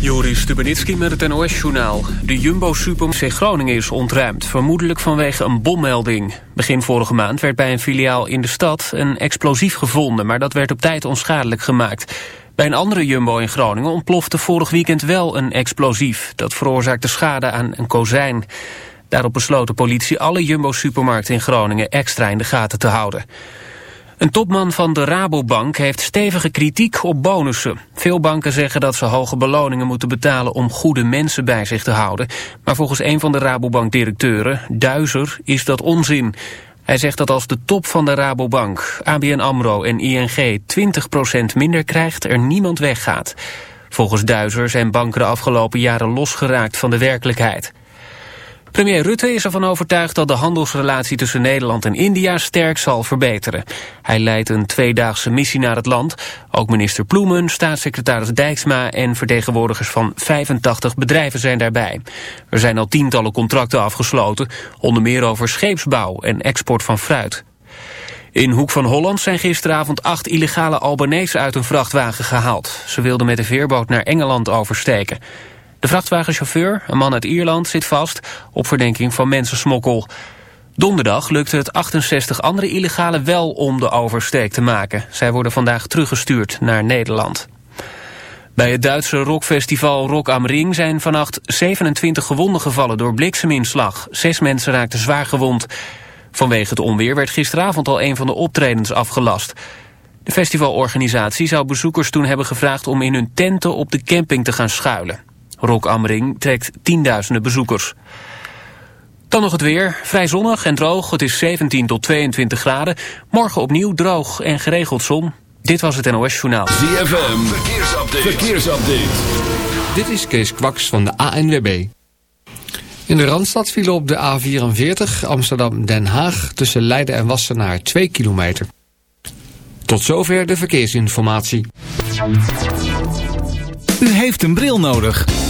Joris Stubenitski met het NOS-journaal. De Jumbo-supermarkt in Groningen is ontruimd, vermoedelijk vanwege een bommelding. Begin vorige maand werd bij een filiaal in de stad een explosief gevonden... maar dat werd op tijd onschadelijk gemaakt. Bij een andere Jumbo in Groningen ontplofte vorig weekend wel een explosief. Dat veroorzaakte schade aan een kozijn. Daarop besloot de politie alle Jumbo-supermarkten in Groningen extra in de gaten te houden. Een topman van de Rabobank heeft stevige kritiek op bonussen. Veel banken zeggen dat ze hoge beloningen moeten betalen om goede mensen bij zich te houden. Maar volgens een van de Rabobank-directeuren, Duizer, is dat onzin. Hij zegt dat als de top van de Rabobank, ABN AMRO en ING 20% minder krijgt, er niemand weggaat. Volgens Duizer zijn banken de afgelopen jaren losgeraakt van de werkelijkheid. Premier Rutte is ervan overtuigd dat de handelsrelatie tussen Nederland en India sterk zal verbeteren. Hij leidt een tweedaagse missie naar het land. Ook minister Ploemen, staatssecretaris Dijksma en vertegenwoordigers van 85 bedrijven zijn daarbij. Er zijn al tientallen contracten afgesloten, onder meer over scheepsbouw en export van fruit. In Hoek van Holland zijn gisteravond acht illegale Albanese uit een vrachtwagen gehaald. Ze wilden met de veerboot naar Engeland oversteken. De vrachtwagenchauffeur, een man uit Ierland, zit vast op verdenking van mensensmokkel. Donderdag lukte het 68 andere illegalen wel om de oversteek te maken. Zij worden vandaag teruggestuurd naar Nederland. Bij het Duitse rockfestival Rock am Ring zijn vannacht 27 gewonden gevallen door blikseminslag. Zes mensen raakten zwaar gewond. Vanwege het onweer werd gisteravond al een van de optredens afgelast. De festivalorganisatie zou bezoekers toen hebben gevraagd om in hun tenten op de camping te gaan schuilen. Rock am Ring trekt tienduizenden bezoekers. Dan nog het weer. Vrij zonnig en droog. Het is 17 tot 22 graden. Morgen opnieuw droog en geregeld zon. Dit was het NOS Journaal. ZFM. Verkeersupdate. Verkeersupdate. Dit is Kees Kwaks van de ANWB. In de Randstad vielen op de A44 Amsterdam-Den Haag... tussen Leiden en Wassenaar 2 kilometer. Tot zover de verkeersinformatie. U heeft een bril nodig.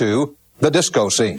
Into the disco scene.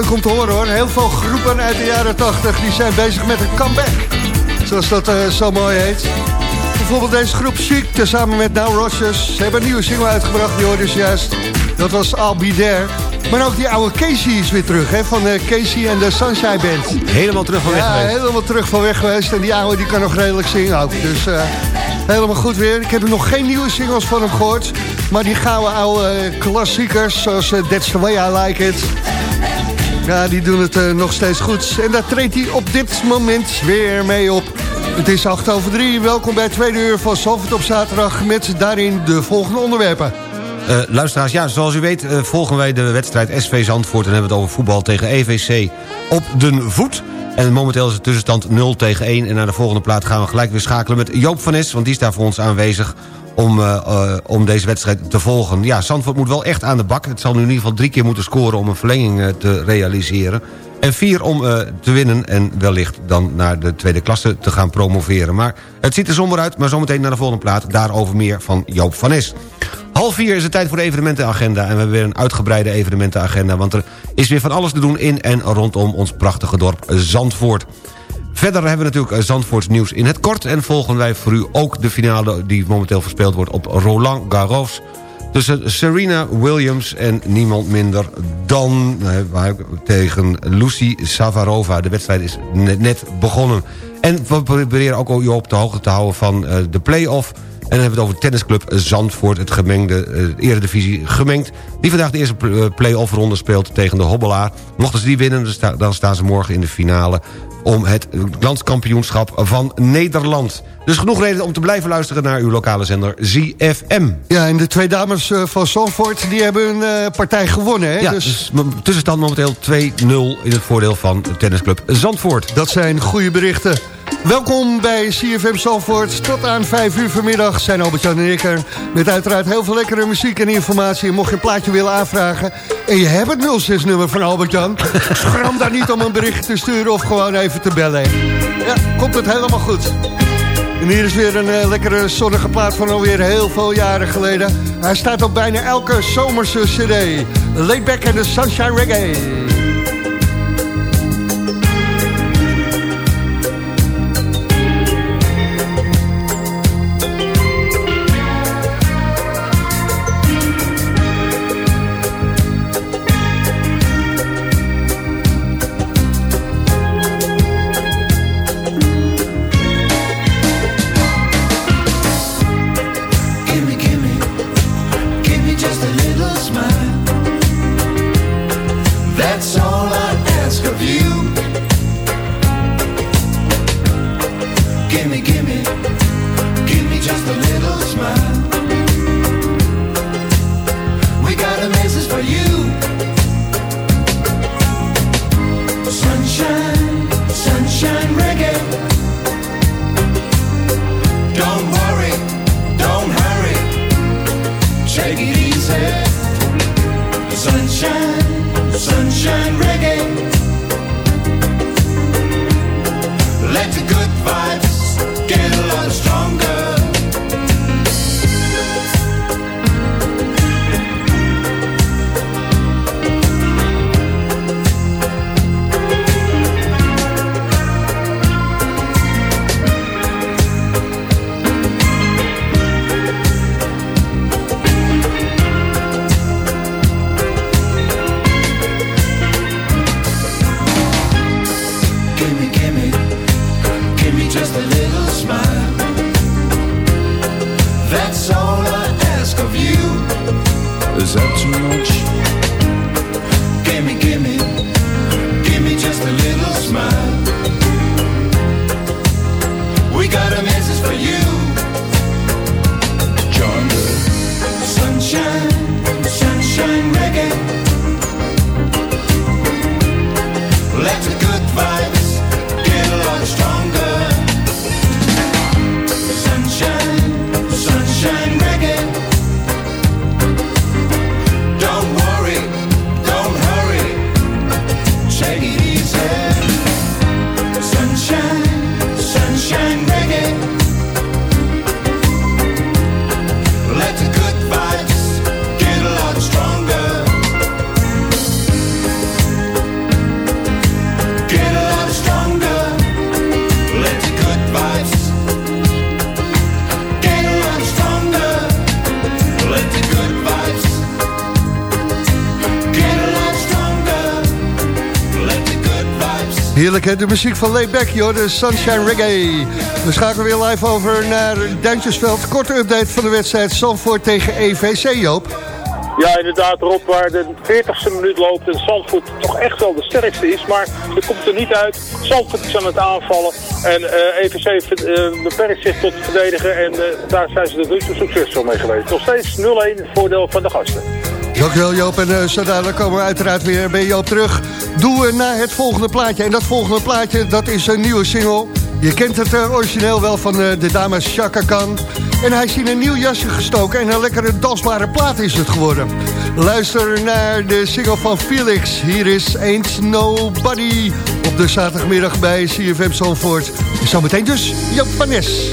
Leuk om te horen hoor. Heel veel groepen uit de jaren 80 die zijn bezig met een comeback. Zoals dat uh, zo mooi heet. Bijvoorbeeld deze groep Chic, tezamen met Now Rogers. Ze hebben een nieuwe single uitgebracht, die hoorde dus juist. Dat was I'll Be There. Maar ook die oude Casey is weer terug, hè, van uh, Casey en de Sunshine Band. Helemaal terug van weg ja, geweest. helemaal terug van weg geweest. En die oude die kan nog redelijk zingen ook. Dus uh, helemaal goed weer. Ik heb nog geen nieuwe singles van hem gehoord. Maar die gouden oude klassiekers, zoals That's the Way I Like It... Ja, die doen het uh, nog steeds goed. En daar treedt hij op dit moment weer mee op. Het is 8 over 3. Welkom bij het tweede uur van Zalvert op zaterdag... met daarin de volgende onderwerpen. Uh, luisteraars, ja, zoals u weet uh, volgen wij de wedstrijd SV Zandvoort... en hebben we het over voetbal tegen EVC op de voet. En momenteel is de tussenstand 0 tegen 1. En naar de volgende plaat gaan we gelijk weer schakelen met Joop van Nes... want die is daar voor ons aanwezig om, uh, uh, om deze wedstrijd te volgen. Ja, Zandvoort moet wel echt aan de bak. Het zal nu in ieder geval drie keer moeten scoren om een verlenging uh, te realiseren. En vier om te winnen en wellicht dan naar de tweede klasse te gaan promoveren. Maar het ziet er somber uit, maar zometeen naar de volgende plaat. Daarover meer van Joop van Nes. Half vier is het tijd voor de evenementenagenda. En we hebben weer een uitgebreide evenementenagenda. Want er is weer van alles te doen in en rondom ons prachtige dorp Zandvoort. Verder hebben we natuurlijk Zandvoorts nieuws in het kort... en volgen wij voor u ook de finale die momenteel verspeeld wordt op Roland Garros... tussen Serena Williams en niemand minder dan uh, tegen Lucy Savarova. De wedstrijd is net, begonnen. En we proberen ook u op de hoogte te houden van uh, de play-off... En dan hebben we het over tennisclub Zandvoort, het gemengde uh, eredivisie gemengd. Die vandaag de eerste play-off ronde speelt tegen de Hobbelaar. Mochten ze die winnen, dan staan ze morgen in de finale om het landskampioenschap van Nederland. Dus genoeg reden om te blijven luisteren naar uw lokale zender ZFM. Ja, en de twee dames van Zandvoort, die hebben een uh, partij gewonnen. Hè? Ja, dus... dus tussenstand momenteel 2-0 in het voordeel van tennisclub Zandvoort. Dat zijn goede berichten. Welkom bij CFM Zandvoort. Tot aan 5 uur vanmiddag zijn Albert-Jan en ik er. Met uiteraard heel veel lekkere muziek en informatie. En mocht je een plaatje willen aanvragen... en je hebt het 06-nummer van Albert-Jan... schram daar niet om een bericht te sturen of gewoon even te bellen. Ja, komt het helemaal goed. En hier is weer een uh, lekkere zonnige plaat van alweer heel veel jaren geleden. Hij staat op bijna elke zomerse cd. Laid Back and the Sunshine Reggae. Heerlijk hè, de muziek van Layback, joh, de Sunshine Reggae. We schakelen weer live over naar Duintjesveld. Korte update van de wedstrijd Zandvoort tegen EVC, Joop. Ja, inderdaad, Rob, waar de 40ste minuut loopt en Zandvoort toch echt wel de sterkste is. Maar er komt er niet uit. Zandvoort is aan het aanvallen. En uh, EVC uh, beperkt zich tot verdedigen. En uh, daar zijn ze er zo succesvol mee geweest. Nog steeds 0-1 voordeel van de gasten. Dankjewel Joop. En uh, zo dadelijk komen we uiteraard weer bij Joop terug. Doen we naar het volgende plaatje. En dat volgende plaatje, dat is een nieuwe single. Je kent het uh, origineel wel van uh, de dames Chaka Khan. En hij is in een nieuw jasje gestoken en een lekkere dansbare plaat is het geworden. Luister naar de single van Felix. Hier is Ain't Nobody op de zaterdagmiddag bij CFM Zandvoort. En zometeen dus Japanes.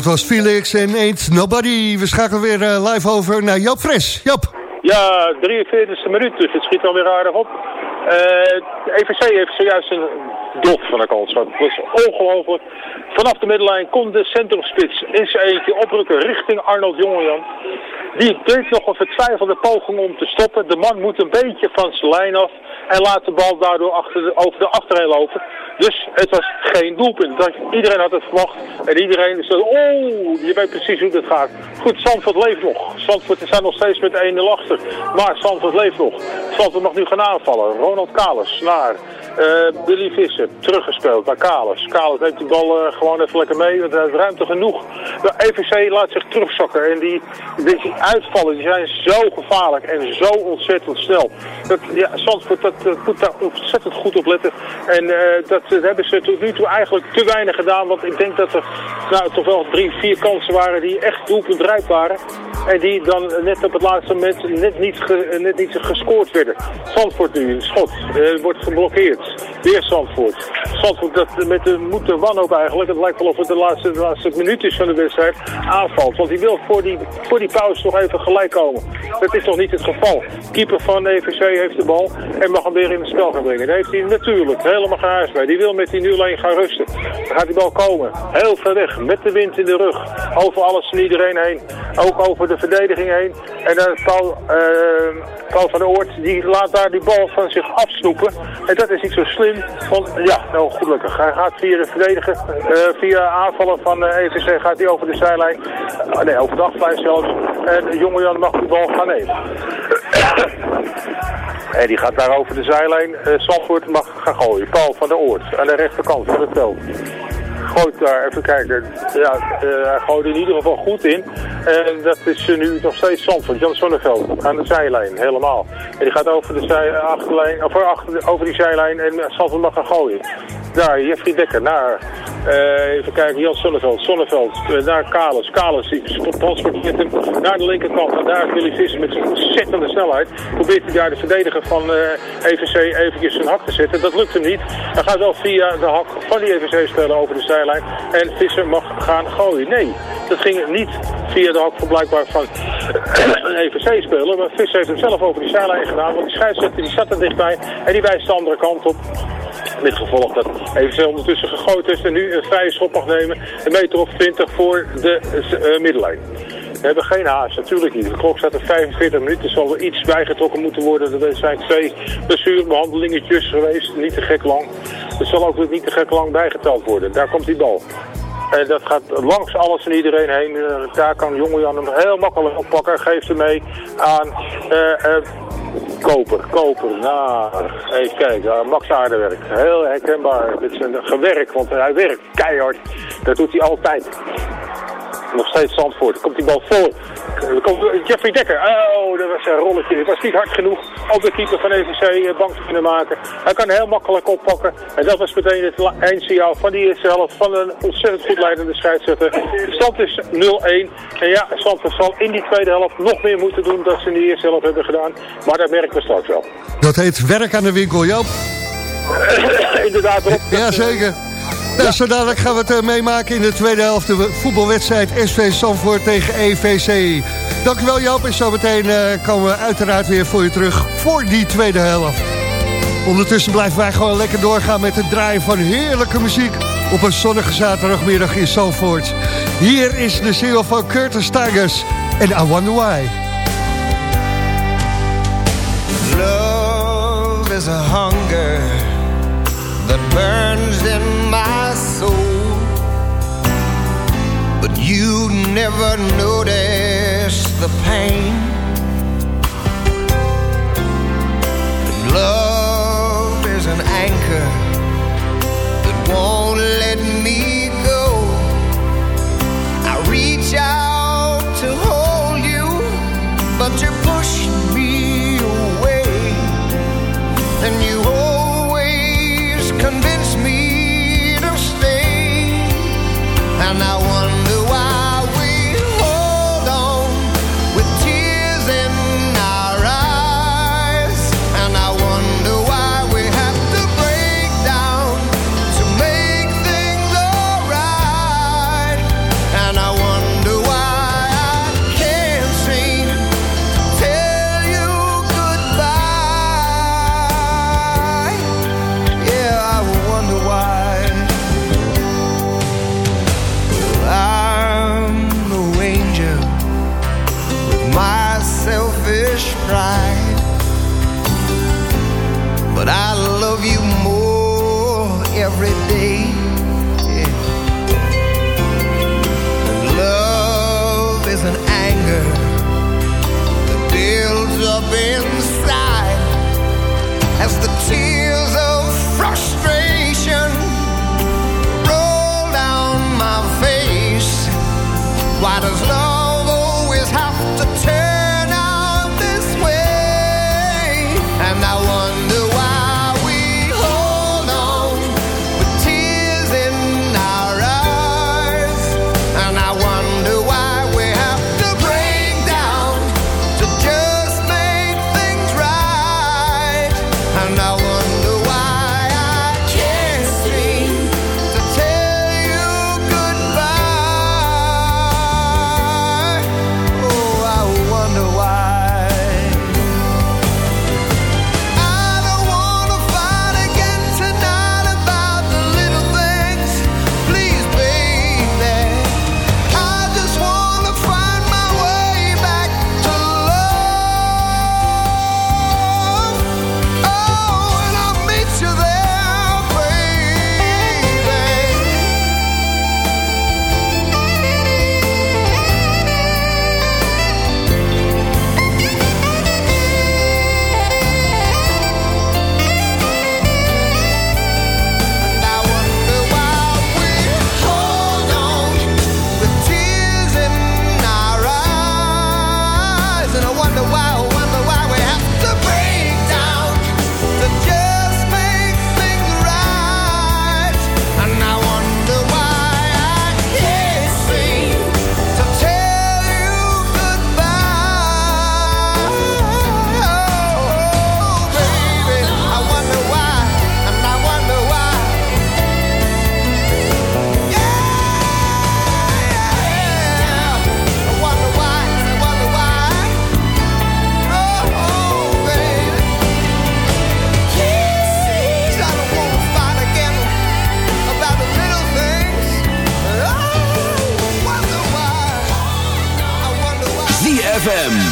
Dat was Felix en Ain't Nobody. We schakelen weer eh, live over naar Joop Fres. Joop. Ja, 43e minuut, dus het schiet alweer aardig op. Eh EVC heeft zojuist een dot van de kans. Het was ongelooflijk. Vanaf de middenlijn kon de centrumspits in zijn eentje oprukken richting Arnold Jongejan. Die deed nog een vertwijfelde poging om te stoppen. De man moet een beetje van zijn lijn af en laat de bal daardoor achter over de achterheen lopen. Dus het was geen doelpunt. Dat, iedereen had het verwacht en iedereen zei, oh, je weet precies hoe dit gaat. Goed, Zandvoort leeft nog. Zandvoort staat nog steeds met 1-0 achter. Maar Zandvoort leeft nog. Zandvoort mag nu gaan aanvallen. Ronald Kalis naar eh, Billy Visser. Teruggespeeld naar Kalis. Kalis neemt die bal eh, gewoon even lekker mee. Want hij heeft ruimte genoeg. De EVC laat zich terugzakken. En die, die uitvallen die zijn zo gevaarlijk en zo ontzettend snel. Dat, ja, dat, eh, moet daar ontzettend goed op letten. En eh, dat, hebben ze tot nu toe eigenlijk te weinig gedaan. Want ik denk dat er nou, toch wel drie, vier kansen waren die echt doelpuntrijp waren. En die dan net op het laatste moment net niet, net niet gescoord werden. Zandvoort nu, schot, eh, wordt geblokkeerd. Weer Zandvoort. Zandvoort dat met de moed de wanhoop eigenlijk, het lijkt wel of het de laatste, laatste minuutjes van de wedstrijd aanvalt. Want hij wil voor die, voor die pauze nog even gelijk komen. Dat is toch niet het geval. Keeper van de EVC heeft de bal en mag hem weer in het spel gaan brengen. Daar heeft hij natuurlijk helemaal geen bij. Die wil met die 0-1 gaan rusten. Dan gaat die bal komen. Heel ver weg, met de wind in de rug. Over alles en iedereen heen. Ook over de verdediging heen. En dan Paul, uh, Paul van der Oort, die laat daar die bal van zich afsnoepen. En dat is niet zo slim. Want ja, nou gelukkig. Hij gaat via de verdediger, uh, via aanvallen van EVC gaat hij over de zijlijn. Uh, nee, over de achterlijn zelfs. En de jonge Jan mag die bal gaan nemen. en die gaat daar over de zijlijn. Uh, mag gaan gooien. Paul van der Oort aan de rechterkant van het veld gooit daar, even kijken, ja, uh, hij gooit in ieder geval goed in. En dat is uh, nu nog steeds Zandvoort, Jan Sonneveld, aan de zijlijn, helemaal. En die gaat over, de zij, achterlijn, of achter, over die zijlijn en Zandvoort mag gaan gooien. Daar, Jeffrey Dekker, naar, uh, even kijken, Jan Sonneveld, Sonneveld, naar Kalis. Kalis, die transporteert hem naar de linkerkant. En daar Willy Visser met zijn ontzettende snelheid. Probeert hij daar de verdediger van EVC eventjes zijn hak te zetten. Dat lukt hem niet. Hij gaat wel via de hak van die EVC spelen over de zijlijn. En Visser mag gaan gooien. Nee, dat ging niet via de hak van blijkbaar van een EVC-speler. Maar Visser heeft hem zelf over die zijlijn gedaan. Want die scheidsrechter die zat er dichtbij. En die wijst de andere kant op. Met gevolg dat EVC ondertussen gegooid is en nu een vrije schop mag nemen. Een meter of 20 voor de uh, middenlijn. We hebben geen haast, natuurlijk niet. De klok staat er 45 minuten. Er zal er iets bijgetrokken moeten worden. Er zijn twee blessurebehandelingetjes geweest. Niet te gek lang. Er zal ook niet te gek lang bijgeteld worden. Daar komt die bal. En dat gaat langs alles en iedereen heen. Uh, daar kan jonge Jan hem heel makkelijk oppakken. Geeft hem mee aan uh, uh, Koper. Koper, nou, even kijken. Max Aardewerk. Heel herkenbaar. Dit is een gewerk, want hij werkt keihard. Dat doet hij altijd. Nog steeds Zandvoort. Komt die bal voor. Komt Jeffrey Dekker. Oh, dat was een rolletje. Het was niet hard genoeg om de keeper van EVC bang te kunnen maken. Hij kan heel makkelijk oppakken. En dat was meteen het eindsignaal van die eerste helft. Van een ontzettend goed leidende scheidsrechter. De stand is 0-1. En ja, Zandvoort zal in die tweede helft nog meer moeten doen dan ze in de eerste helft hebben gedaan. Maar dat merken we straks wel. Dat heet werk aan de winkel, Joop. Inderdaad, Rob. Jazeker. Nou, zo dadelijk gaan we het uh, meemaken in de tweede helft. De voetbalwedstrijd SV Sanford tegen EVC. Dankjewel Joop. En zometeen uh, komen we uiteraard weer voor je terug voor die tweede helft. Ondertussen blijven wij gewoon lekker doorgaan met het draaien van heerlijke muziek... op een zonnige zaterdagmiddag in Sanford. Hier is de single van Curtis Tigers en I Wonder Why. Love is a hunger that burns in my soul. But you never notice the pain. And love is an anchor that won't let me go. I reach out And I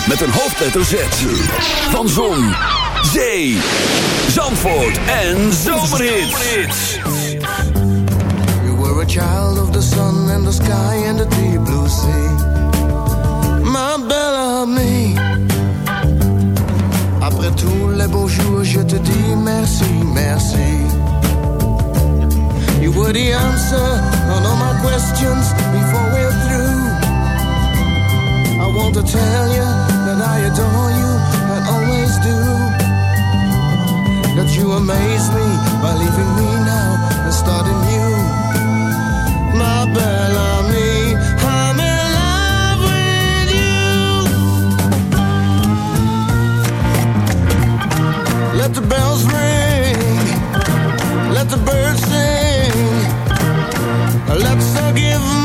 met een hoofdletter Z. Van Zon, Zee, Zandvoort en Zomerhits. You were a child of the sun and the sky and the deep blue sea. Ma belle amie. Après tous les beaux jours, je te dis merci, merci. You were the answer on all my questions before we're through. I want to tell you that I adore you and always do. That you amaze me by leaving me now and starting new. My belle amie, I'm in love with you. Let the bells ring, let the birds sing. Let's all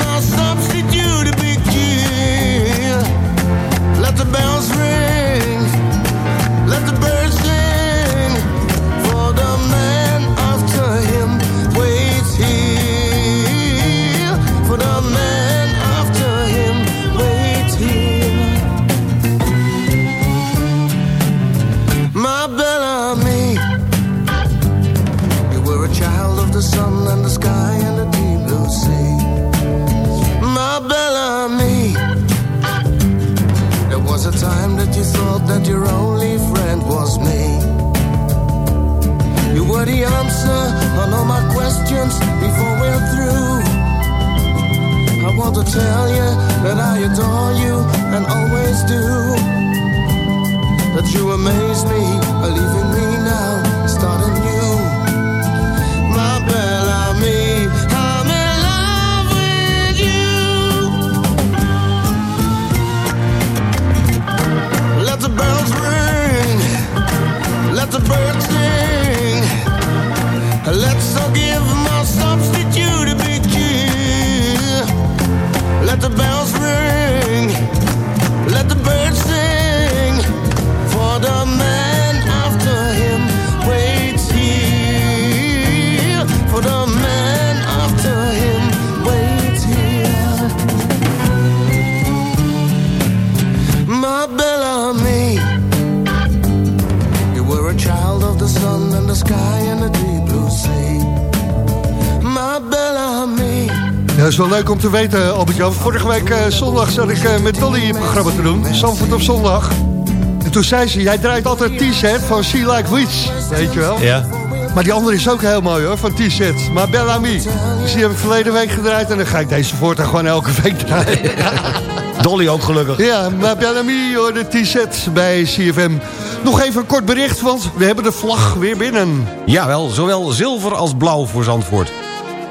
tell you that I adore you and always do. That you amaze me, leaving me now, starting new. My belle amie, I'm in love with you. Let the bells ring, let the birds sing. Let's all give is wel leuk om te weten, Albert-Jan. Vorige week eh, zondag zat ik eh, met Dolly het programma te doen. Zandvoort op zondag. En toen zei ze, jij draait altijd een t-shirt van She Like Witch. Weet je wel? Ja. Maar die andere is ook heel mooi hoor, van t-shirt. Maar Bellamy, dus die heb ik verleden week gedraaid... en dan ga ik deze voortaan gewoon elke week draaien. Dolly ook gelukkig. Ja, maar Bellamy hoor, de t-shirt bij CFM. Nog even een kort bericht, want we hebben de vlag weer binnen. Jawel, zowel zilver als blauw voor Zandvoort.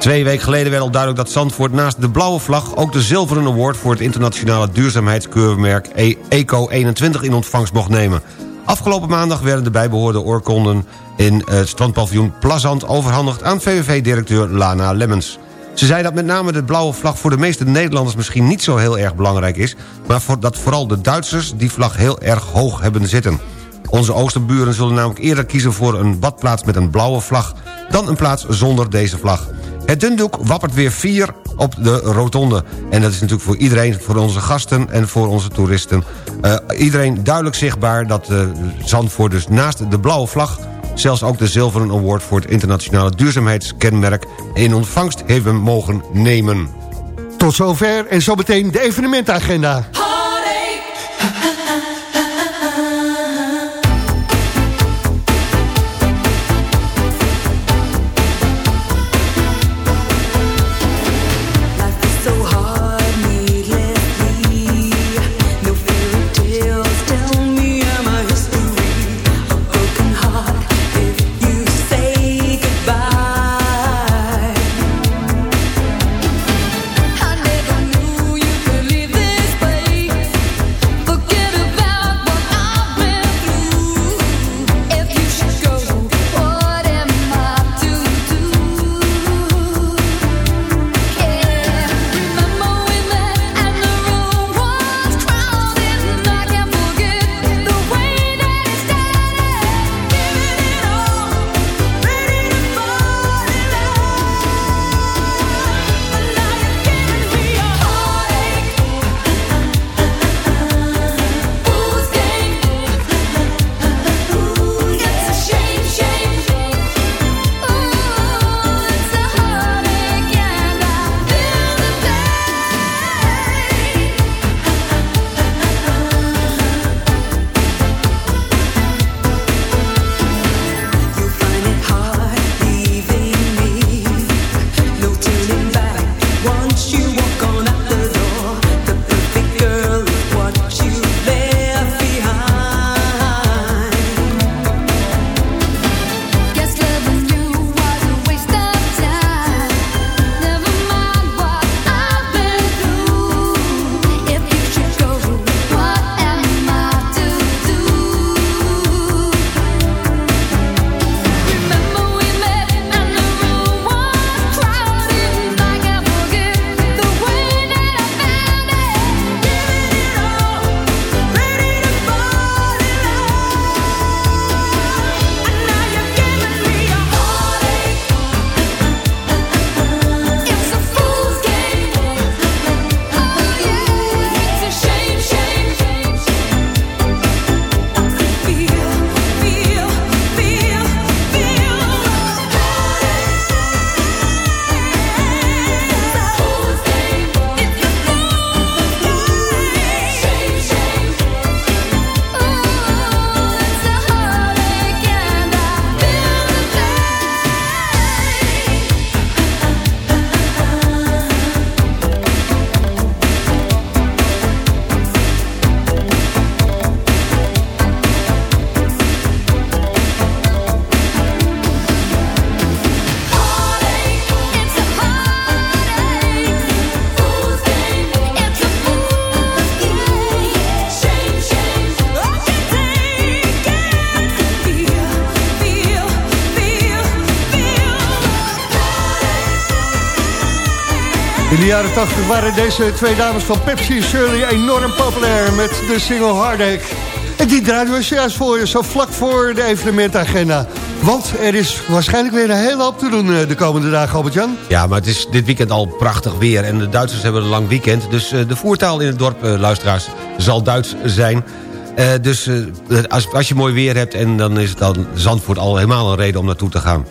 Twee weken geleden werd al duidelijk dat Zandvoort naast de blauwe vlag... ook de zilveren award voor het internationale duurzaamheidskeurmerk E- ECO 21 in ontvangst mocht nemen. Afgelopen maandag werden de bijbehorende oorkonden in het strandpaviljoen Plazant overhandigd aan VVV-directeur Lana Lemmens. Ze zei dat met name de blauwe vlag voor de meeste Nederlanders misschien niet zo heel erg belangrijk is... maar dat vooral de Duitsers die vlag heel erg hoog hebben zitten. Onze oosterburen zullen namelijk eerder kiezen voor een badplaats met een blauwe vlag... dan een plaats zonder deze vlag. Het dundoek wappert weer vier op de rotonde. En dat is natuurlijk voor iedereen, voor onze gasten en voor onze toeristen... eh, iedereen duidelijk zichtbaar dat eh, Zandvoort dus naast de blauwe vlag... zelfs ook de zilveren award voor het internationale duurzaamheidskenmerk... in ontvangst hebben mogen nemen. Tot zover en zometeen de evenementagenda. De jaren 80 waren deze twee dames van Pepsi en Shirley enorm populair met de single Heartache. En die draaien we juist voor je, zo vlak voor de evenementagenda. Want er is waarschijnlijk weer een hele hoop te doen eh, de komende dagen, Albert-Jan. Ja, maar het is dit weekend al prachtig weer. En de Duitsers hebben een lang weekend. Dus eh, de voertaal in het dorp, eh, luisteraars, zal Duits zijn. Dus als, als je mooi weer hebt... en dan is het dan Zandvoort al helemaal een reden om naartoe te gaan.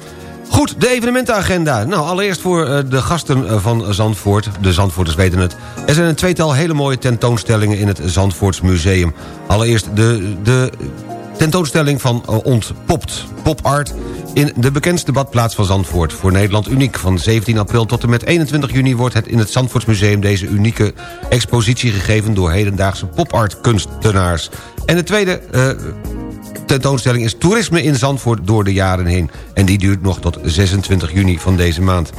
Goed, de evenementenagenda. Nou, allereerst voor eh, de gasten eh, van Zandvoort. De Zandvoorters weten het. Er zijn een tweetal hele mooie tentoonstellingen in het Zandvoorts Museum. Allereerst de, de tentoonstelling van eh, Ontpopt. Pop art in de bekendste badplaats van Zandvoort. Voor Nederland uniek. Van 17 april tot en met 21 juni wordt het in het Zandvoortsmuseum... deze unieke expositie gegeven door hedendaagse pop-art kunstenaars. En de tweede tentoonstelling is Toerisme in Zandvoort door de jaren heen. En die duurt nog tot 26 juni van deze maand.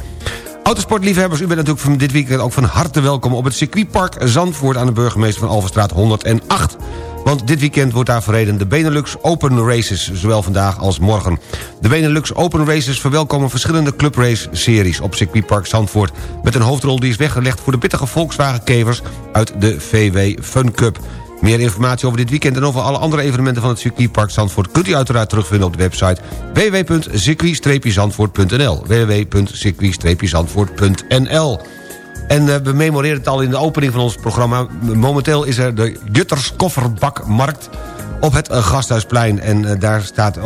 Autosportliefhebbers, u bent natuurlijk van dit weekend ook van harte welkom... op het circuitpark Zandvoort aan de burgemeester van Alverstraat 108. Want dit weekend wordt daar verreden de Benelux Open Races... zowel vandaag als morgen. De Benelux Open Races verwelkomen verschillende clubrace-series... op circuitpark Zandvoort... met een hoofdrol die is weggelegd voor de pittige Volkswagen-kevers... uit de VW Fun Cup. Meer informatie over dit weekend en over alle andere evenementen van het circuitpark Zandvoort... kunt u uiteraard terugvinden op de website www.circuit-zandvoort.nl www.circuit-zandvoort.nl en eh, we memoreren het al in de opening van ons programma. Momenteel is er de Jutters Kofferbakmarkt op het eh, Gasthuisplein. En eh, daar staat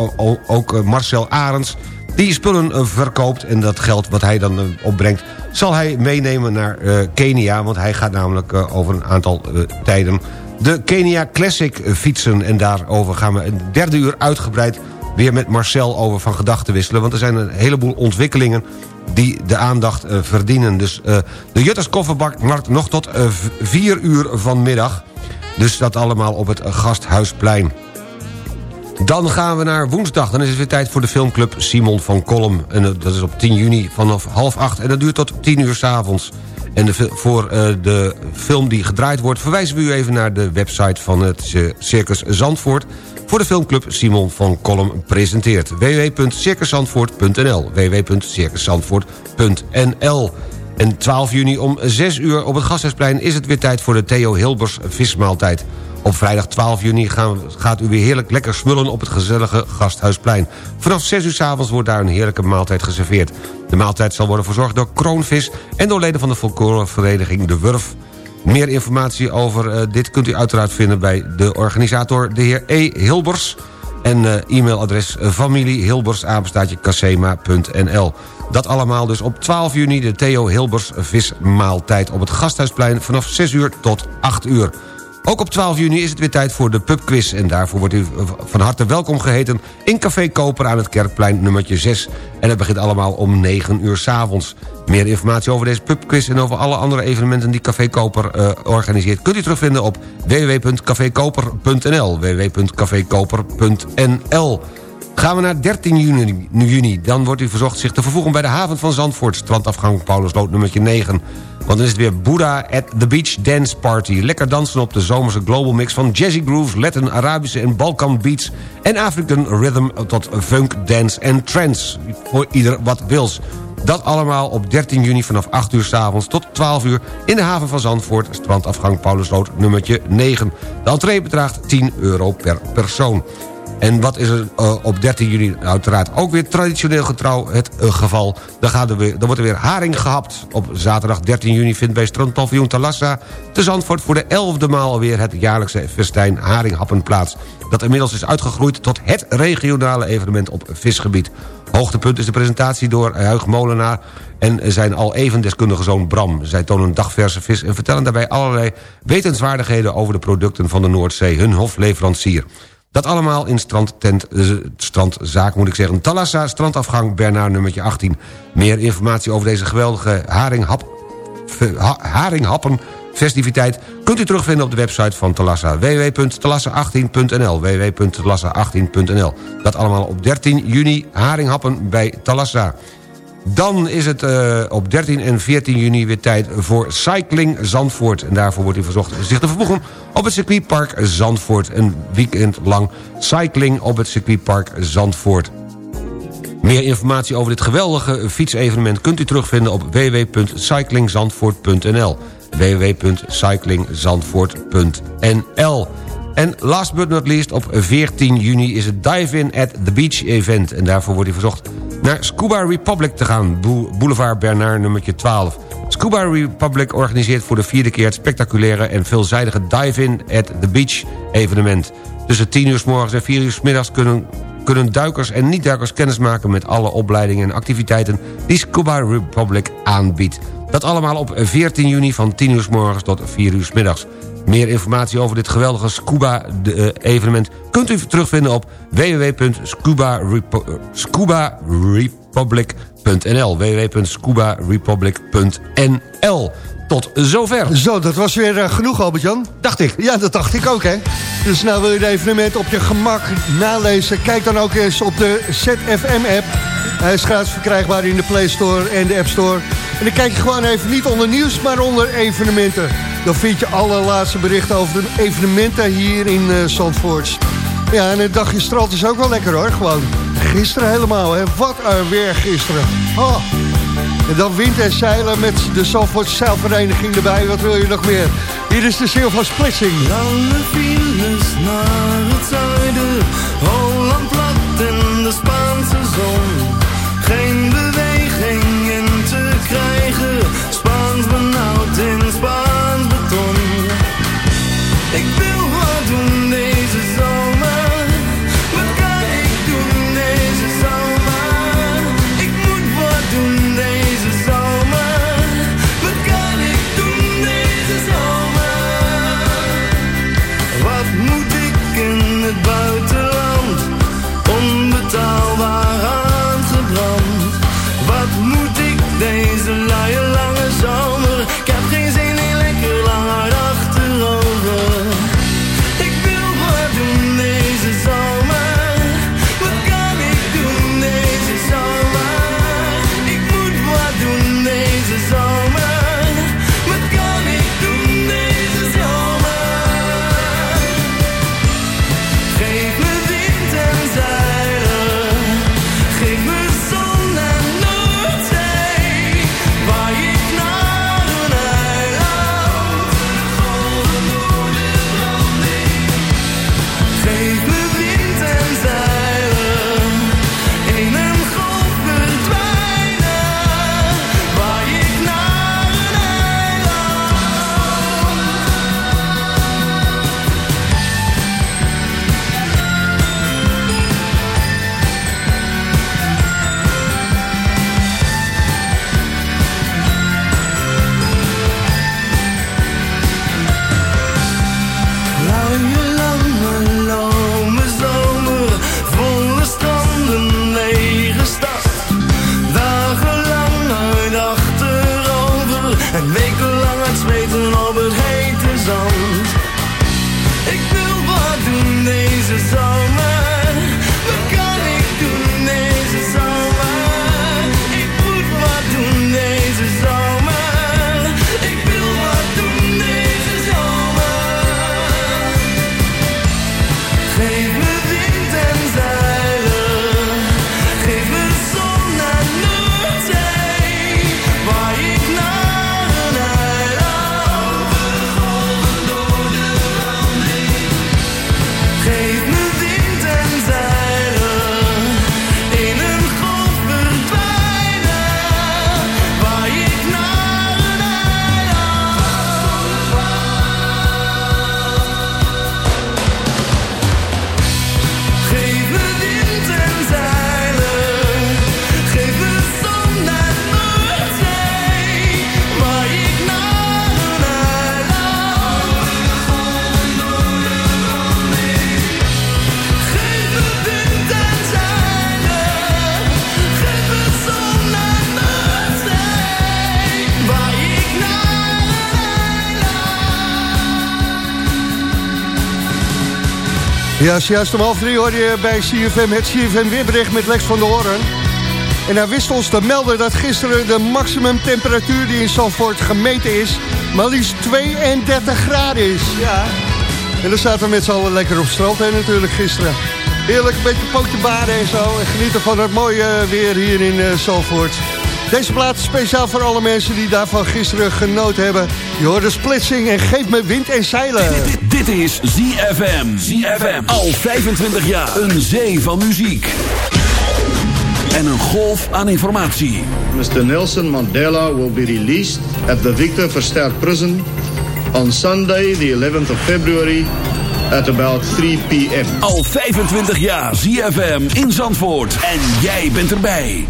ook Marcel Arends die spullen verkoopt. En dat geld wat hij dan opbrengt... zal hij meenemen naar Kenia. Want hij gaat namelijk over een aantal tijden... de Kenia Classic eh, fietsen. En daarover gaan we een derde uur uitgebreid... weer met Marcel over van gedachten wisselen. Want er zijn een heleboel ontwikkelingen die de aandacht eh, verdienen. Dus eh, de Jutters Kofferbakmarkt nog tot eh, v- vier uur vanmiddag. Dus dat allemaal op het eh, Gasthuisplein. Dan gaan we naar woensdag. Dan is het weer tijd voor de filmclub Simon van Kolm. En eh, dat is op 10 juni vanaf half acht. En dat duurt tot 10 uur s'avonds. En voor eh, de film die gedraaid wordt... verwijzen we u even naar de website van het eh, Circus Zandvoort... voor de filmclub Simon van Kolm presenteert. www.circuszandvoort.nl www.circuszandvoort.nl En 12 juni om 6 uur op het Gasthuisplein... is het weer tijd voor de Theo Hilbers vismaaltijd. Op vrijdag 12 juni gaan, gaat u weer heerlijk lekker smullen op het gezellige Gasthuisplein. Vanaf 6 uur s avonds wordt daar een heerlijke maaltijd geserveerd. De maaltijd zal worden verzorgd door Kroonvis... en door leden van de folklorevereniging De Wurf. Meer informatie over eh, dit kunt u uiteraard vinden bij de organisator... de heer E. Hilbers en eh, e-mailadres familiehilbersapenstaatje Dat allemaal dus op 12 juni de Theo Hilbers vismaaltijd... op het Gasthuisplein vanaf 6 uur tot 8 uur. Ook op 12 juni is het weer tijd voor de pubquiz... en daarvoor wordt u van harte welkom geheten... in Café Koper aan het Kerkplein nummertje 6. En het begint allemaal om 9 uur s'avonds. Meer informatie over deze pubquiz en over alle andere evenementen... die Café Koper eh, organiseert... kunt u terugvinden op www.cafekoper.nl www.cafekoper.nl Gaan we naar 13 juni, juni. Dan wordt u verzocht zich te vervoegen bij de haven van Zandvoort... strandafgang Paulusloot nummertje 9. Want dan is het weer Buddha at the Beach Dance Party. Lekker dansen op de zomerse global mix van jazzy grooves... Latin, Arabische en Balkan beats... en African rhythm tot funk, dance en trance. Voor ieder wat wils. Dat allemaal op 13 juni vanaf 8 uur s avonds tot 12 uur... in de haven van Zandvoort, strandafgang Paulusloot nummertje 9. De entree bedraagt 10 euro per persoon. En wat is er eh, op 13 juni uiteraard ook weer traditioneel getrouw het eh, geval. Dan, gaat er weer, wordt er weer haring gehapt. Op zaterdag 13 juni vindt bij strandpaviljoen Talassa... te Zandvoort voor de elfde maal alweer het jaarlijkse festijn haringhappen plaats. Dat inmiddels is uitgegroeid tot het regionale evenement op visgebied. Hoogtepunt is de presentatie door Huig Molenaar... en zijn al even deskundige zoon Bram. Zij tonen dagverse vis en vertellen daarbij allerlei wetenswaardigheden... over de producten van de Noordzee, hun hofleverancier. Dat allemaal in strandtent, eh, strandzaak moet ik zeggen. Talassa, strandafgang Bernard nummertje 18. Meer informatie over deze geweldige haringhap, haringhappen festiviteit... kunt u terugvinden op de website van Talassa. www.talassa18.nl www.talassa18.nl Dat allemaal op 13 juni haringhappen bij Talassa. Dan is het eh, op 13 en 14 juni weer tijd voor Cycling Zandvoort. En daarvoor wordt u verzocht zich te vervoegen op het circuitpark Zandvoort. Een weekend lang cycling op het circuitpark Zandvoort. Meer informatie over dit geweldige fietsevenement kunt u terugvinden op www.cyclingzandvoort.nl www.cyclingzandvoort.nl En last but not least, op 14 juni is het Dive-In at the Beach event. En daarvoor wordt u verzocht naar Scuba Republic te gaan. Boulevard Bernard nummertje 12. Scuba Republic organiseert voor de vierde keer... het spectaculaire en veelzijdige Dive-In at the Beach evenement. Tussen 10 uur s morgens en 4 uur s middags kunnen kunnen duikers en niet-duikers kennismaken met alle opleidingen en activiteiten die Scuba Republic aanbiedt. Dat allemaal op 14 juni van 10 uur s morgens tot 4 uur s middags. Meer informatie over dit geweldige Scuba-evenement kunt u terugvinden op www.scubarepublic.nl www.scubarepublic.nl Tot zover. Zo, dat was weer eh, genoeg, Albert-Jan. Dacht ik. Ja, dat dacht ik ook, hè. Dus nou wil je het evenement op je gemak nalezen. Kijk dan ook eens op de ZFM-app. Hij is gratis verkrijgbaar in de Play Store en de App Store. En dan kijk je gewoon even niet onder nieuws, maar onder evenementen. Dan vind je alle laatste berichten over de evenementen hier in eh Zandvoort. Ja, en het dagje strand is ook wel lekker hoor, gewoon. Gisteren helemaal, hè. Wat een weer gisteren. Oh. En dan wind en zeilen met de Zandvoort Zeilvereniging erbij. Wat wil je nog meer? Hier is de ziel van Splitsing. Lange files naar het zuiden, Holland plat in de Spaanse zon. Geen beweging Ja, juist om half drie hoor je bij CFM het CFM weerbericht met Lex van der Hoorn. En hij wist ons te melden dat gisteren de maximumtemperatuur die in Zandvoort gemeten is... maar liefst 32 graden is. Ja. En dan zaten we met z'n allen lekker op strand hè, natuurlijk gisteren. Heerlijk, een beetje pootje baden en zo. En genieten van het mooie weer hier in eh Zalvoort. Deze plaats speciaal voor alle mensen die daarvan gisteren genoten hebben. Je hoort de splitsing en geef me wind en zeilen. Dit is ZFM. ZFM. Al 25 jaar. Een zee van muziek. En een golf aan informatie. Mr. Nelson Mandela will be released at the Victor Verster Prison on Sunday, the 11th of February, at about 3 p.m. Al 25 jaar. ZFM in Zandvoort. En jij bent erbij.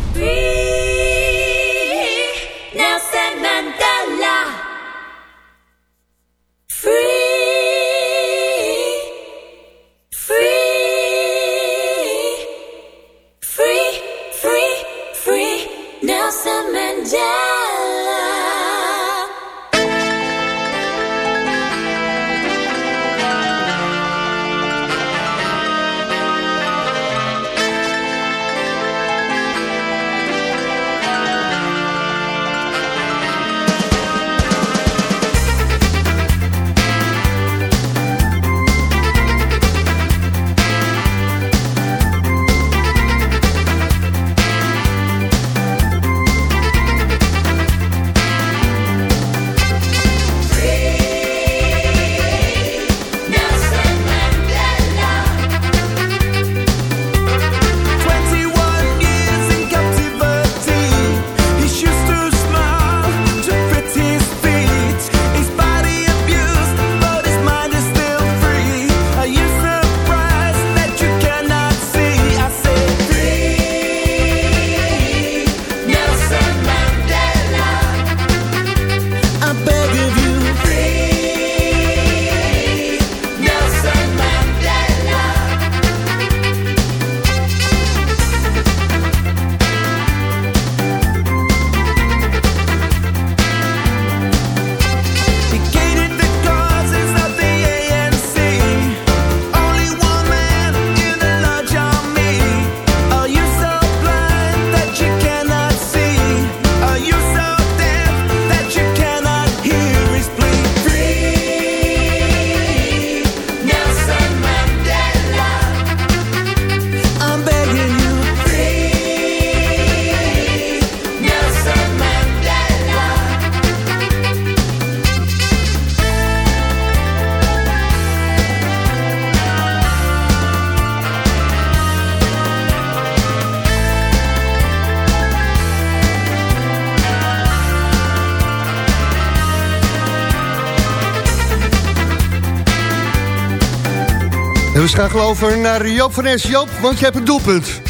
Schakelen over naar Joop van Es. Joop, want je hebt een doelpunt.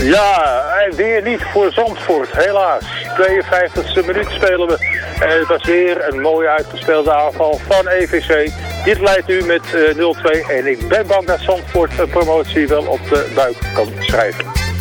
Ja, weer niet voor Zandvoort, helaas. 52e minuut spelen we. En het was weer een mooie uitgespeelde aanval van EVC. Dit leidt nu met eh, 0-2. En ik ben bang dat Zandvoort een promotie wel op de buik kan schrijven.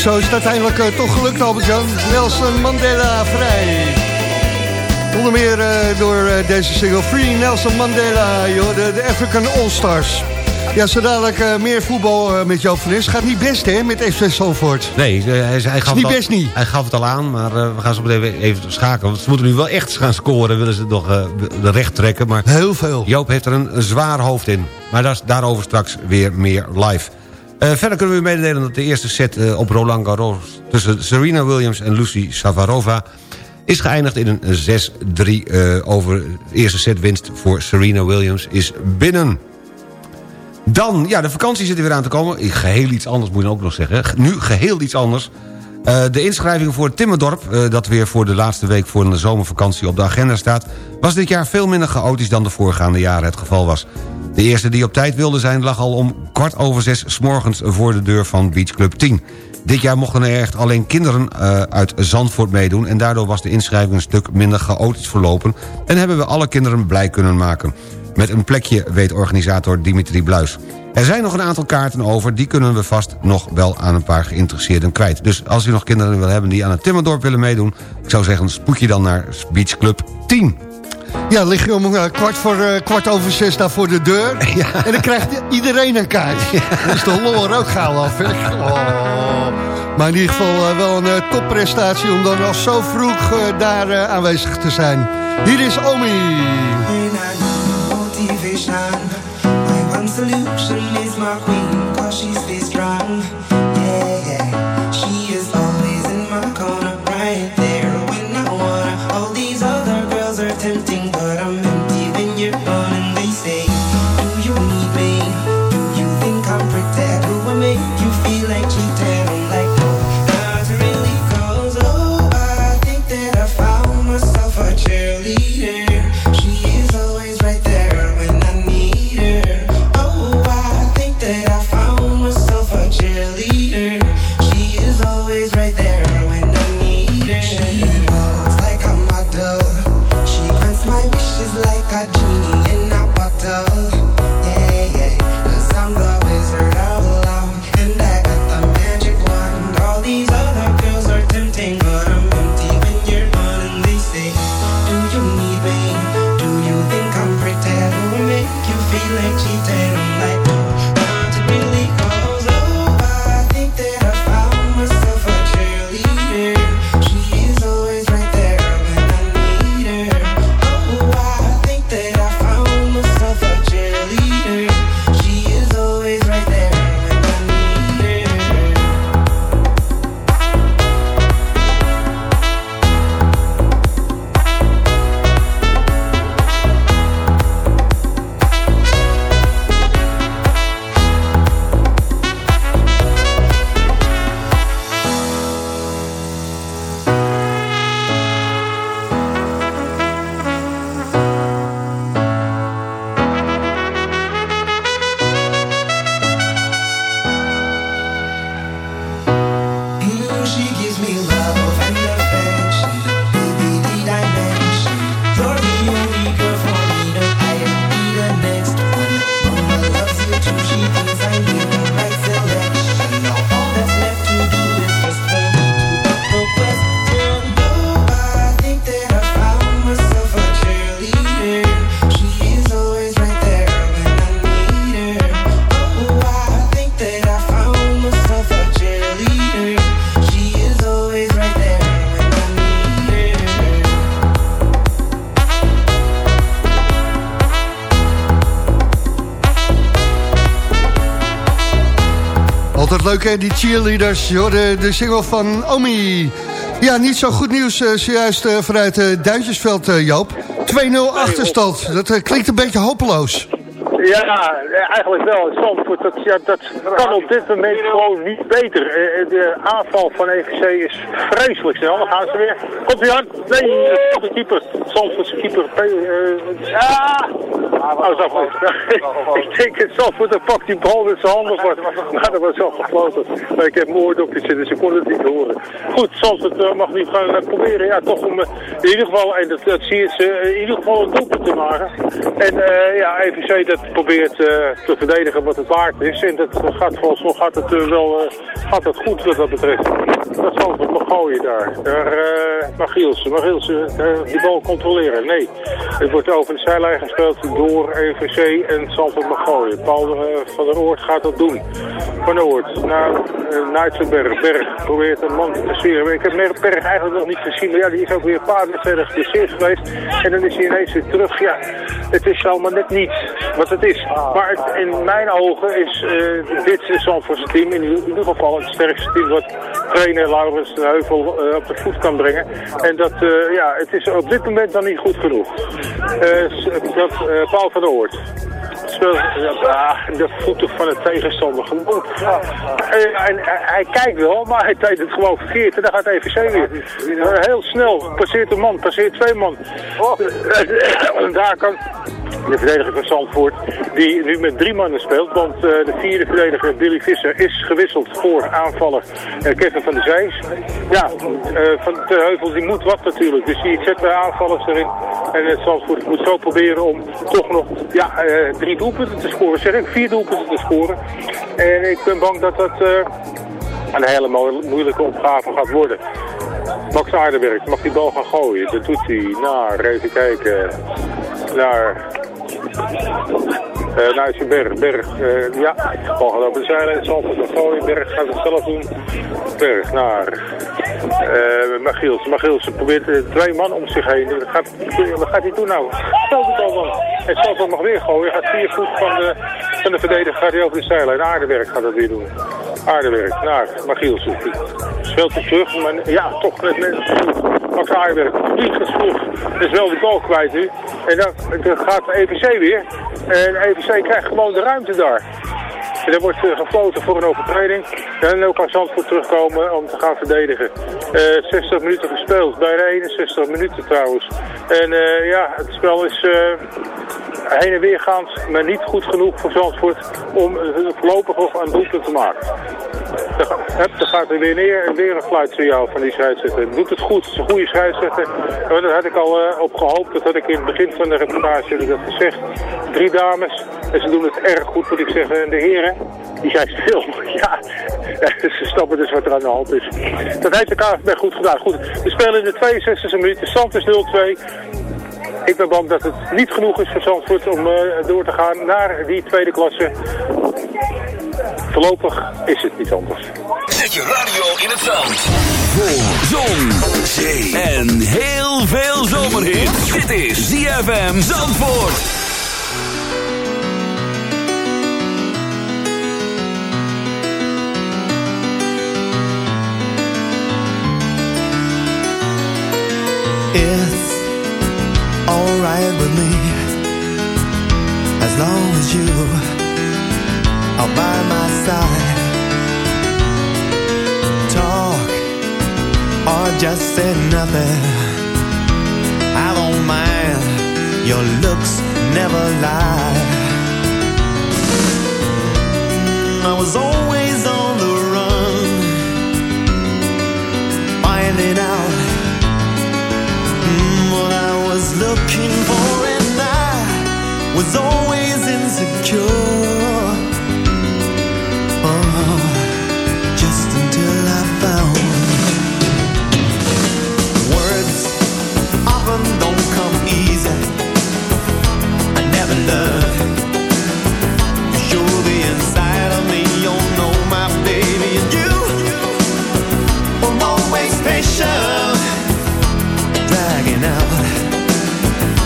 Zo is het uiteindelijk eh, toch gelukt, Albert-Jan. Nelson Mandela vrij. Onder meer eh, door eh, deze single Free Nelson Mandela, joh, de, de African All-Stars. Ja, zo dadelijk meer voetbal met Joop van Es. Gaat niet best, hè, met FC Zandvoort. Nee, hij, hij, gaf niet het al, best niet. hij gaf het al aan, maar we gaan zo meteen even schakelen. Want ze moeten nu wel echt gaan scoren, willen ze nog de recht trekken. Maar Heel veel. Joop heeft er een, een zwaar hoofd in. Maar dat is daarover straks weer meer live. Eh, verder kunnen we u mededelen dat de eerste set eh, op Roland Garros... tussen Serena Williams en Lucy Savarova is geëindigd in een 6-3 eh, over de eerste setwinst voor Serena Williams is binnen. Dan, ja, de vakantie zit er weer aan te komen. Geheel iets anders moet je ook nog zeggen. Nu geheel iets anders. De inschrijving voor Timmerdorp, dat weer voor de laatste week voor de zomervakantie op de agenda staat... was dit jaar veel minder chaotisch dan de voorgaande jaren het geval was. De eerste die op tijd wilde zijn lag al om kwart over zes... s morgens voor de deur van Beach Club 10. Dit jaar mochten er echt alleen kinderen uh, uit Zandvoort meedoen... en daardoor was de inschrijving een stuk minder chaotisch verlopen... en hebben we alle kinderen blij kunnen maken. Met een plekje, weet organisator Dimitri Bluis. Er zijn nog een aantal kaarten over, die kunnen we vast nog wel aan een paar geïnteresseerden kwijt. Dus als u nog kinderen wil hebben die aan het Timmerdorp willen meedoen... ik zou zeggen, spoed je dan naar Beach Club 10. Ja, lig je om uh, kwart, voor, uh, kwart over zes daar voor de deur. Ja. En dan krijgt iedereen een kaart. Ja. Dan is de lol er ook gauw af? Oh. Maar in ieder geval uh, wel een uh, topprestatie om dan al zo vroeg uh, daar uh, aanwezig te zijn. Hier is Omi. single leuk die cheerleaders. Hoorde de single van Omi. Ja, niet zo goed nieuws uh, zojuist uh, vanuit uh, Joop. 2-0 achterstand. Dat klinkt een beetje hopeloos. Ja, eigenlijk wel. Zandvoort, dat, ja, dat kan op dit moment gewoon niet beter. Eh, De aanval van EVC is vreselijk snel. Dan gaan ze weer. Komt hij aan? Nee, eh, de keeper. Zandvoortse keeper. eh, Ja! Oh, Zandvoort. Ik denk het Zandvoort, pakt die bal met zijn handen vast. Maar dat was al gefloten. Maar ik heb mijn oordopjes zitten, ze konden het niet horen. Goed, Zandvoort eh, mag nu gaan eh, proberen. Ja, toch om eh, in ieder geval, en dat, zie je, ze, in ieder geval een doelpunt te maken. En eh, ja, EVC dat probeert te verdedigen wat het waard is. En dat gaat volgens mij gaat het, wel gaat het goed wat dat betreft. Dat zal het mag gooien daar. Daar uh, mag Gielsen, mag die bal controleren. Nee, het wordt over de zijlijn gespeeld door voor EVC en Zandvoort mag. Paul eh, van der Oort gaat dat doen. Van der Oort naar uh, Nijtsenberg. Berg probeert een man te passeren. Ik heb Berg eigenlijk nog niet gezien, maar ja, die is ook weer een paar wedstrijden geblesseerd geweest. En dan is hij ineens weer terug. Ja, het is allemaal net niet wat het is. Maar in mijn ogen is eh, dit Zandvoortse team in ieder geval het sterkste team wat trainer Laurens de Heuvel eh, op de voet kan brengen. En dat, eh, ja, het is op dit moment dan niet goed genoeg. Eh, dat, eh, Van der Oort. Ah, de voeten van de tegenstander. En, eh, hij kijkt wel, maar hij deed het gewoon verkeerd. En dan gaat EVC weer. Heel snel. Passeert een man, passeert twee man. En daar kan de verdediger van Zandvoort, die nu met drie mannen speelt. Want eh, de vierde verdediger, Billy Visser, is gewisseld voor aanvaller eh, Kevin van der Zijs. Ja, eh, Van de Heuvel die moet wat natuurlijk. Dus die zet de aanvallers erin. En het Zandvoort moet zo proberen om toch ja, eh, drie doelpunten te scoren. Zeg ik, vier doelpunten te scoren. En ik ben bang dat dat eh, een hele mo- moeilijke opgave gaat worden. Max Aardenberg mag die bal gaan gooien. Dat doet hij naar, even kijken, naar naar zijn berg. Berg, eh, ja, bal gaat over de zijlijn. Zal het gooien. Berg gaat het zelf doen. Berg naar eh Magiels. Magiels probeert eh, twee man om zich heen. Wat gaat, wat gaat hij doen nou? Stel de bal dan. En Salto mag weer gooien. Hij gaat vier voet van de, van de verdediger gaat hij over de zijlijn. Aardewerk gaat dat weer doen. Aardewerk naar Magiels. Speelt hij terug. Maar ja, toch met mensen. Max Aardewerk vliegt vroeg. Is wel de bal kwijt nu. En dan, dan gaat de EVC weer. En EVC krijgt gewoon de ruimte daar. Er wordt eh, gefloten voor een overtreding. En dan kan Zandvoort terugkomen om te gaan verdedigen. Eh 60 minuten gespeeld, bijna 61 minuten trouwens. En eh, ja, het spel is eh, heen en weer gaand, maar niet goed genoeg voor Zandvoort om eh, voorlopig nog een doelpunt te maken. Hup, dan gaat er weer neer en weer een fluitsignaal van die scheidsrechter. Doet het goed, het is een goede scheidsrechter. Daar had ik al eh, op gehoopt, dat had ik in het begin van de reportage dat gezegd. Drie dames, en ze doen het erg goed moet ik zeggen. En de heren, die zijn stil. Ja, ze snappen dus wat er aan de hand is. Dat heeft de KVB goed gedaan. Goed, we spelen in de 62e minuut. De is 0-2. Ik ben bang dat het niet genoeg is voor Zandvoort om eh, door te gaan naar die tweede klasse. Voorlopig is het niet anders. Zet je radio in het zand. Voor zon, zee en heel veel zomerhit. Dit is ZFM Zandvoort. It's alright with me as long as you are by my side. Talk or just say nothing. I don't mind. Your looks never lie. I was always on the run, finding out Mm, what I was looking for, and I was always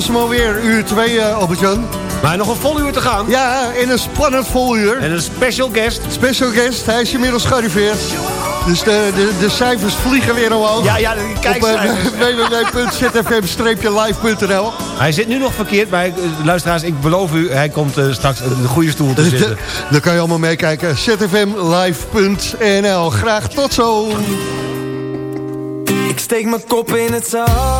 Was hem alweer, uur 2, uh, Albert-Jan. Maar nog een vol uur te gaan. Ja, in een spannend vol uur. En een special guest. Special guest, hij is inmiddels gearriveerd. Dus de, de, de cijfers vliegen weer omhoog. Ja, ja, kijk Op uh, www.zfm-live.nl Hij zit nu nog verkeerd, maar uh, luisteraars, ik beloof u... hij komt uh, straks in de goede stoel te zitten. Dan kan je allemaal meekijken. zfmlive.nl Graag tot zo. Ik steek mijn kop in het zand.